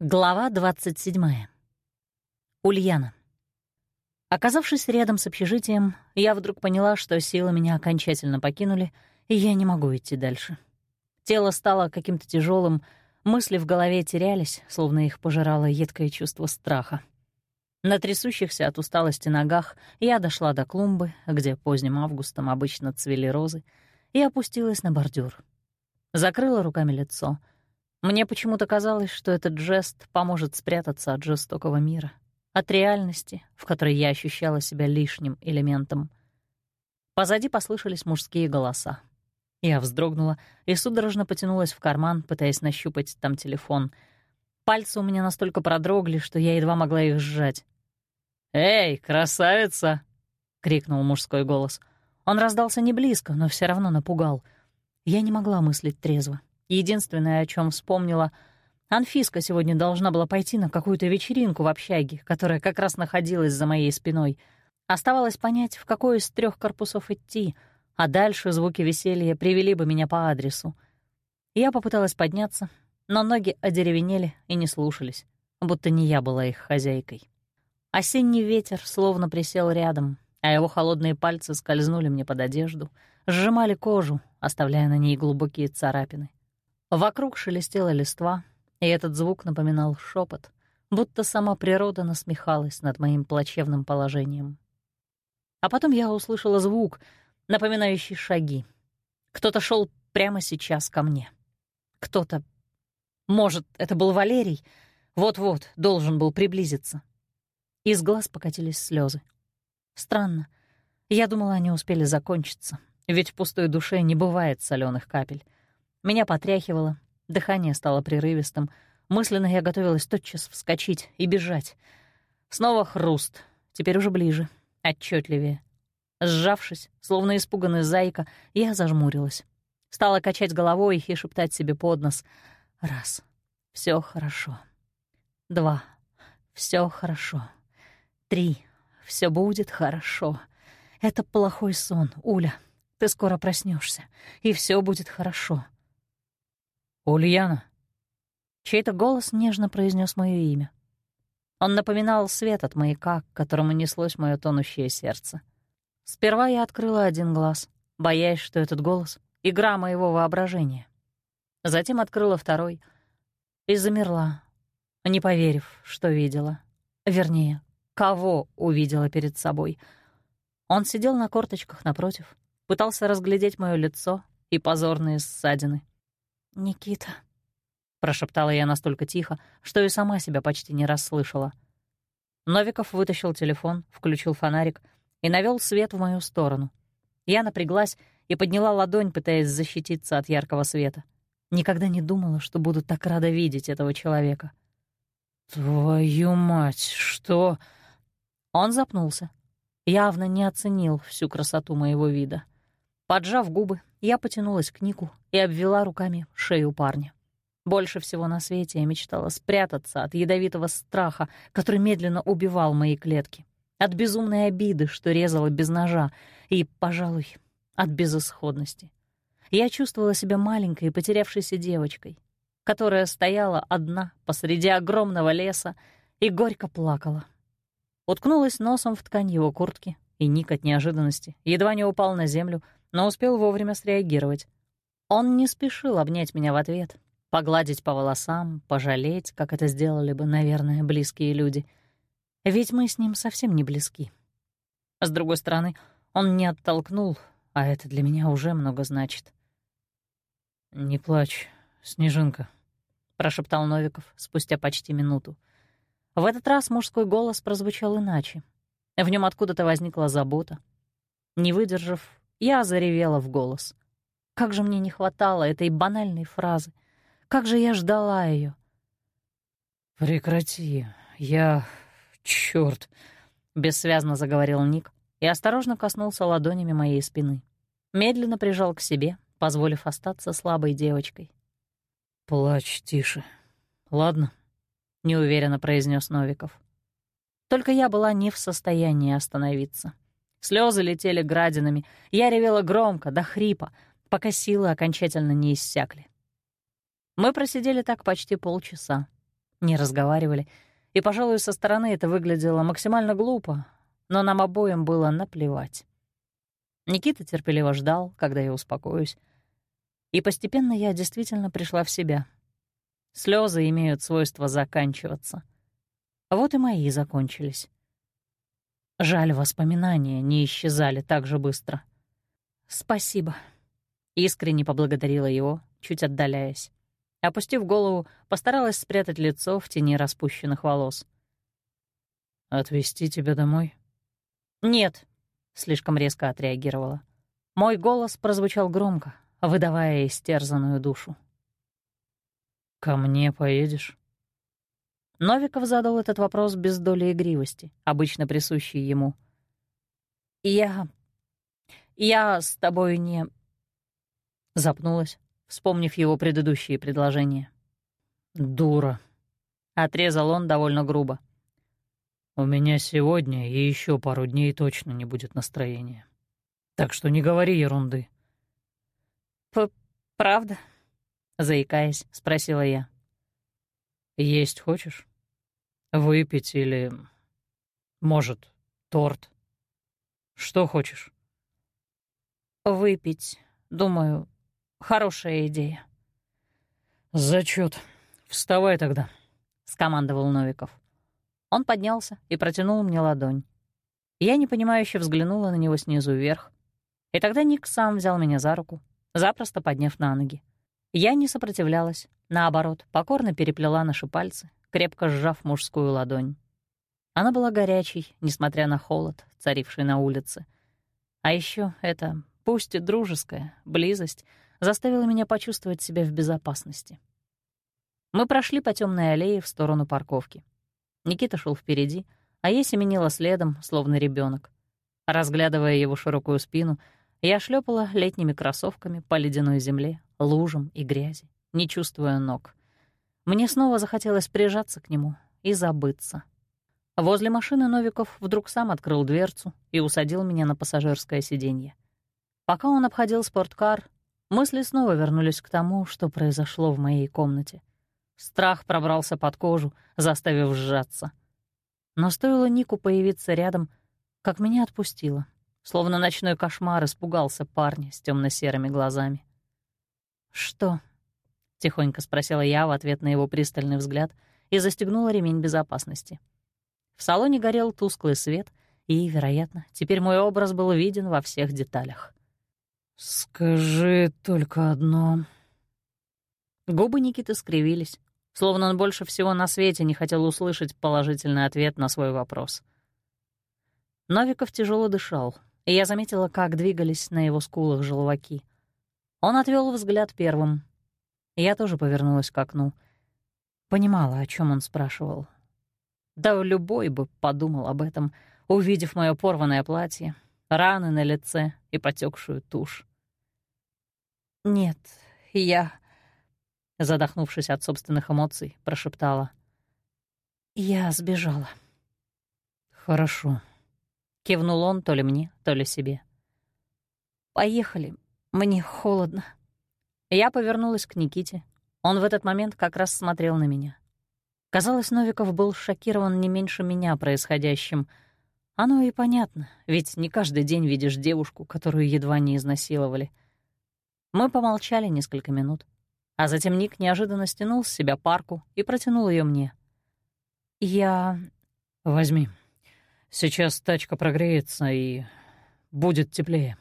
Глава 27. Ульяна. Оказавшись рядом с общежитием, я вдруг поняла, что силы меня окончательно покинули, и я не могу идти дальше. Тело стало каким-то тяжелым, мысли в голове терялись, словно их пожирало едкое чувство страха. На трясущихся от усталости ногах я дошла до клумбы, где поздним августом обычно цвели розы, и опустилась на бордюр. Закрыла руками лицо. Мне почему-то казалось, что этот жест поможет спрятаться от жестокого мира, от реальности, в которой я ощущала себя лишним элементом. Позади послышались мужские голоса. Я вздрогнула и судорожно потянулась в карман, пытаясь нащупать там телефон. Пальцы у меня настолько продрогли, что я едва могла их сжать. «Эй, красавица!» — крикнул мужской голос. Он раздался не близко, но все равно напугал. Я не могла мыслить трезво. Единственное, о чем вспомнила — Анфиска сегодня должна была пойти на какую-то вечеринку в общаге, которая как раз находилась за моей спиной. Оставалось понять, в какой из трех корпусов идти, а дальше звуки веселья привели бы меня по адресу. Я попыталась подняться, но ноги одеревенели и не слушались, будто не я была их хозяйкой. Осенний ветер словно присел рядом, а его холодные пальцы скользнули мне под одежду, сжимали кожу, оставляя на ней глубокие царапины. Вокруг шелестела листва — и этот звук напоминал шепот, будто сама природа насмехалась над моим плачевным положением. А потом я услышала звук, напоминающий шаги. Кто-то шел прямо сейчас ко мне. Кто-то... Может, это был Валерий? Вот-вот, должен был приблизиться. Из глаз покатились слезы. Странно. Я думала, они успели закончиться, ведь в пустой душе не бывает соленых капель. Меня потряхивало, Дыхание стало прерывистым. Мысленно я готовилась тотчас вскочить и бежать. Снова хруст, теперь уже ближе, отчетливее. Сжавшись, словно испуганный зайка, я зажмурилась. Стала качать головой и шептать себе под нос. Раз. все хорошо. Два. все хорошо. Три. все будет хорошо. Это плохой сон, Уля. Ты скоро проснешься, и все будет хорошо. «Ульяна!» Чей-то голос нежно произнес мое имя. Он напоминал свет от маяка, к которому неслось мое тонущее сердце. Сперва я открыла один глаз, боясь, что этот голос — игра моего воображения. Затем открыла второй и замерла, не поверив, что видела. Вернее, кого увидела перед собой. Он сидел на корточках напротив, пытался разглядеть мое лицо и позорные ссадины. «Никита», — прошептала я настолько тихо, что и сама себя почти не расслышала. Новиков вытащил телефон, включил фонарик и навел свет в мою сторону. Я напряглась и подняла ладонь, пытаясь защититься от яркого света. Никогда не думала, что буду так рада видеть этого человека. «Твою мать, что...» Он запнулся. Явно не оценил всю красоту моего вида. Поджав губы, я потянулась к Нику и обвела руками шею парня. Больше всего на свете я мечтала спрятаться от ядовитого страха, который медленно убивал мои клетки, от безумной обиды, что резала без ножа, и, пожалуй, от безысходности. Я чувствовала себя маленькой потерявшейся девочкой, которая стояла одна посреди огромного леса и горько плакала. Уткнулась носом в ткань его куртки, и Ник от неожиданности едва не упал на землю, но успел вовремя среагировать. Он не спешил обнять меня в ответ, погладить по волосам, пожалеть, как это сделали бы, наверное, близкие люди. Ведь мы с ним совсем не близки. С другой стороны, он не оттолкнул, а это для меня уже много значит. «Не плачь, Снежинка», — прошептал Новиков спустя почти минуту. В этот раз мужской голос прозвучал иначе. В нем откуда-то возникла забота. Не выдержав, я заревела в голос. Как же мне не хватало этой банальной фразы. Как же я ждала ее. «Прекрати, я... чёрт!» — бессвязно заговорил Ник и осторожно коснулся ладонями моей спины. Медленно прижал к себе, позволив остаться слабой девочкой. «Плачь тише. Ладно?» — неуверенно произнес Новиков. Только я была не в состоянии остановиться. Слезы летели градинами, я ревела громко, до хрипа, пока силы окончательно не иссякли. Мы просидели так почти полчаса. не разговаривали, и, пожалуй, со стороны это выглядело максимально глупо, но нам обоим было наплевать. Никита терпеливо ждал, когда я успокоюсь, и постепенно я действительно пришла в себя. Слезы имеют свойство заканчиваться. Вот и мои закончились. Жаль, воспоминания не исчезали так же быстро. «Спасибо», — искренне поблагодарила его, чуть отдаляясь. Опустив голову, постаралась спрятать лицо в тени распущенных волос. «Отвезти тебя домой?» «Нет», — слишком резко отреагировала. Мой голос прозвучал громко, выдавая истерзанную душу. «Ко мне поедешь?» Новиков задал этот вопрос без доли игривости, обычно присущей ему. «Я... я с тобой не...» Запнулась, вспомнив его предыдущие предложения. «Дура», — отрезал он довольно грубо. «У меня сегодня и еще пару дней точно не будет настроения. Так что не говори ерунды». П «Правда?» — заикаясь, спросила я. «Есть хочешь? Выпить или, может, торт? Что хочешь?» «Выпить, думаю, хорошая идея». Зачет. Вставай тогда», — скомандовал Новиков. Он поднялся и протянул мне ладонь. Я непонимающе взглянула на него снизу вверх, и тогда Ник сам взял меня за руку, запросто подняв на ноги. Я не сопротивлялась, наоборот, покорно переплела наши пальцы, крепко сжав мужскую ладонь. Она была горячей, несмотря на холод, царивший на улице. А еще это, пусть и дружеская, близость заставила меня почувствовать себя в безопасности. Мы прошли по темной аллее в сторону парковки. Никита шел впереди, а я семенила следом, словно ребенок. Разглядывая его широкую спину, я шлепала летними кроссовками по ледяной земле, лужам и грязи, не чувствуя ног. Мне снова захотелось прижаться к нему и забыться. Возле машины Новиков вдруг сам открыл дверцу и усадил меня на пассажирское сиденье. Пока он обходил спорткар, мысли снова вернулись к тому, что произошло в моей комнате. Страх пробрался под кожу, заставив сжаться. Но стоило Нику появиться рядом, как меня отпустило, словно ночной кошмар испугался парня с темно серыми глазами. «Что?» — тихонько спросила я в ответ на его пристальный взгляд и застегнула ремень безопасности. В салоне горел тусклый свет, и, вероятно, теперь мой образ был виден во всех деталях. «Скажи только одно». Губы Никиты скривились, словно он больше всего на свете не хотел услышать положительный ответ на свой вопрос. Новиков тяжело дышал, и я заметила, как двигались на его скулах желваки — он отвел взгляд первым. Я тоже повернулась к окну. Понимала, о чем он спрашивал. Да любой бы подумал об этом, увидев мое порванное платье, раны на лице и потекшую тушь. «Нет, я...» Задохнувшись от собственных эмоций, прошептала. «Я сбежала». «Хорошо», — кивнул он то ли мне, то ли себе. «Поехали, мне холодно. Я повернулась к Никите. Он в этот момент как раз смотрел на меня. Казалось, Новиков был шокирован не меньше меня происходящим. Оно и понятно, ведь не каждый день видишь девушку, которую едва не изнасиловали. Мы помолчали несколько минут, а затем Ник неожиданно стянул с себя парку и протянул ее мне. Я... Возьми. Сейчас тачка прогреется и будет теплее.